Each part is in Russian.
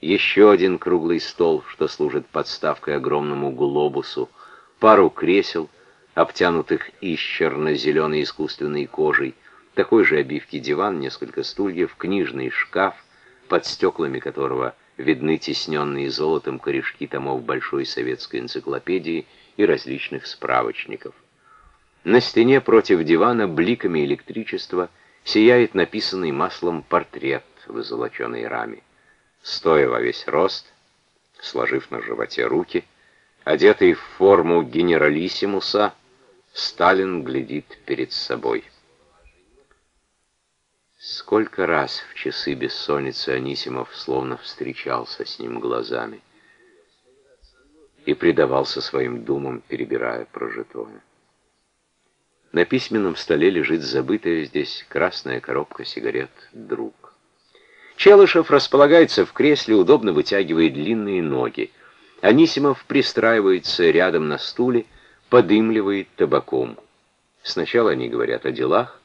еще один круглый стол, что служит подставкой огромному глобусу, пару кресел, обтянутых исчерно-зеленой искусственной кожей, такой же обивки диван, несколько стульев, книжный шкаф, под стеклами которого видны тесненные золотом корешки томов большой советской энциклопедии и различных справочников. На стене против дивана бликами электричества сияет написанный маслом портрет в золоченой раме. Стоя во весь рост, сложив на животе руки, одетый в форму генералиссимуса, Сталин глядит перед собой. Сколько раз в часы бессонницы Анисимов словно встречался с ним глазами и предавался своим думам, перебирая прожитое. На письменном столе лежит забытая здесь красная коробка сигарет «Друг». Челышев располагается в кресле, удобно вытягивая длинные ноги. Анисимов пристраивается рядом на стуле, подымливает табаком. Сначала они говорят о делах,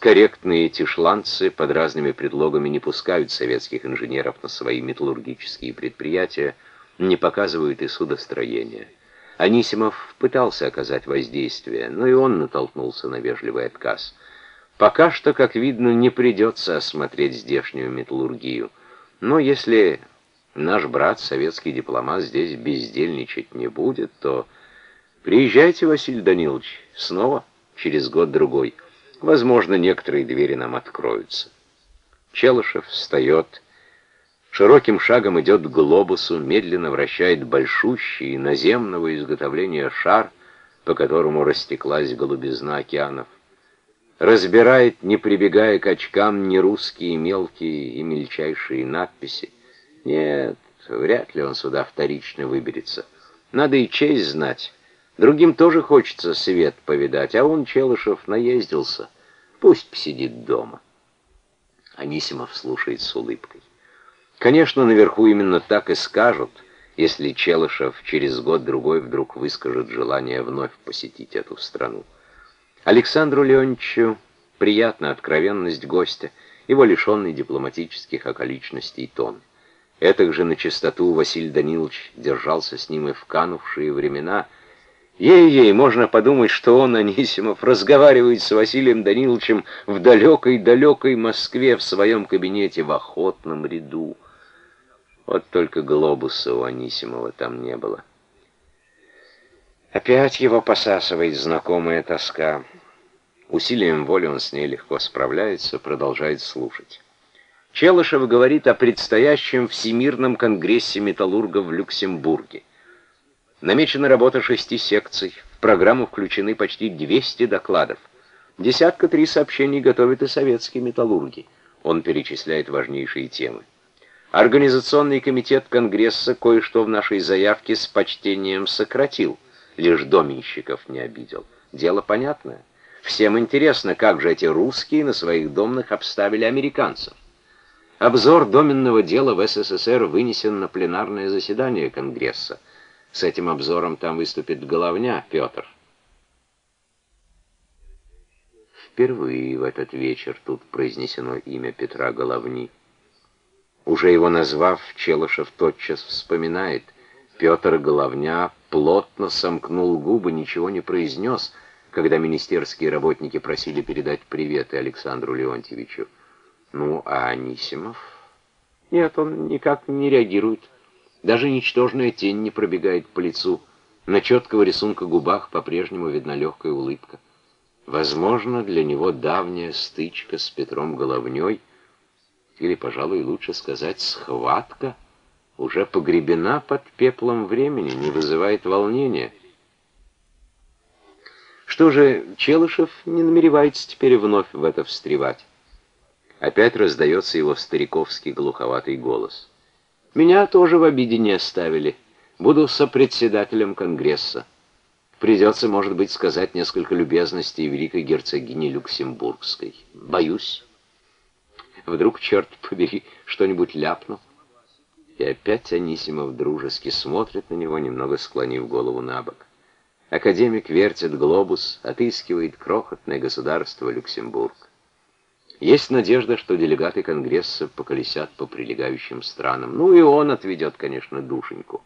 Корректные тишландцы под разными предлогами не пускают советских инженеров на свои металлургические предприятия, не показывают и судостроения. Анисимов пытался оказать воздействие, но и он натолкнулся на вежливый отказ. Пока что, как видно, не придется осмотреть здешнюю металлургию. Но если наш брат, советский дипломат, здесь бездельничать не будет, то приезжайте, Василий Данилович, снова, через год-другой. Возможно, некоторые двери нам откроются. Челышев встает, широким шагом идет к глобусу, медленно вращает большущий наземного изготовления шар, по которому растеклась голубизна океанов. Разбирает, не прибегая к очкам, не русские мелкие и мельчайшие надписи. Нет, вряд ли он сюда вторично выберется. Надо и честь знать. Другим тоже хочется свет повидать, а он, Челышев, наездился. Пусть посидит дома. Анисимов слушает с улыбкой. Конечно, наверху именно так и скажут, если Челышев через год-другой вдруг выскажет желание вновь посетить эту страну. Александру Леонидовичу приятна откровенность гостя, его лишенный дипломатических околичностей тон. Этак же на чистоту Василий Данилович держался с ним и в канувшие времена — Ей-ей, можно подумать, что он, Анисимов, разговаривает с Василием Даниловичем в далекой-далекой Москве в своем кабинете в охотном ряду. Вот только глобуса у Анисимова там не было. Опять его посасывает знакомая тоска. Усилием воли он с ней легко справляется, продолжает слушать. Челышев говорит о предстоящем Всемирном конгрессе металлургов в Люксембурге. Намечена работа шести секций. В программу включены почти 200 докладов. Десятка три сообщений готовят и советские металлурги. Он перечисляет важнейшие темы. Организационный комитет Конгресса кое-что в нашей заявке с почтением сократил, лишь доменщиков не обидел. Дело понятное. Всем интересно, как же эти русские на своих домных обставили американцев. Обзор доменного дела в СССР вынесен на пленарное заседание Конгресса. С этим обзором там выступит головня Петр. Впервые в этот вечер тут произнесено имя Петра Головни. Уже его назвав, Челышев тотчас вспоминает. Петр Головня плотно сомкнул губы, ничего не произнес, когда министерские работники просили передать приветы Александру Леонтьевичу. Ну, а Анисимов? Нет, он никак не реагирует. Даже ничтожная тень не пробегает по лицу. На четкого рисунка губах по-прежнему видна легкая улыбка. Возможно, для него давняя стычка с Петром Головней, или, пожалуй, лучше сказать, схватка, уже погребена под пеплом времени, не вызывает волнения. Что же, Челышев не намеревается теперь вновь в это встревать. Опять раздается его стариковский глуховатый голос — меня тоже в обиде не оставили. Буду сопредседателем Конгресса. Придется, может быть, сказать несколько любезностей великой герцогине Люксембургской. Боюсь. Вдруг, черт побери, что-нибудь ляпну. И опять Анисимов дружески смотрит на него, немного склонив голову на бок. Академик вертит глобус, отыскивает крохотное государство Люксембург. Есть надежда, что делегаты Конгресса поколесят по прилегающим странам. Ну и он отведет, конечно, душеньку.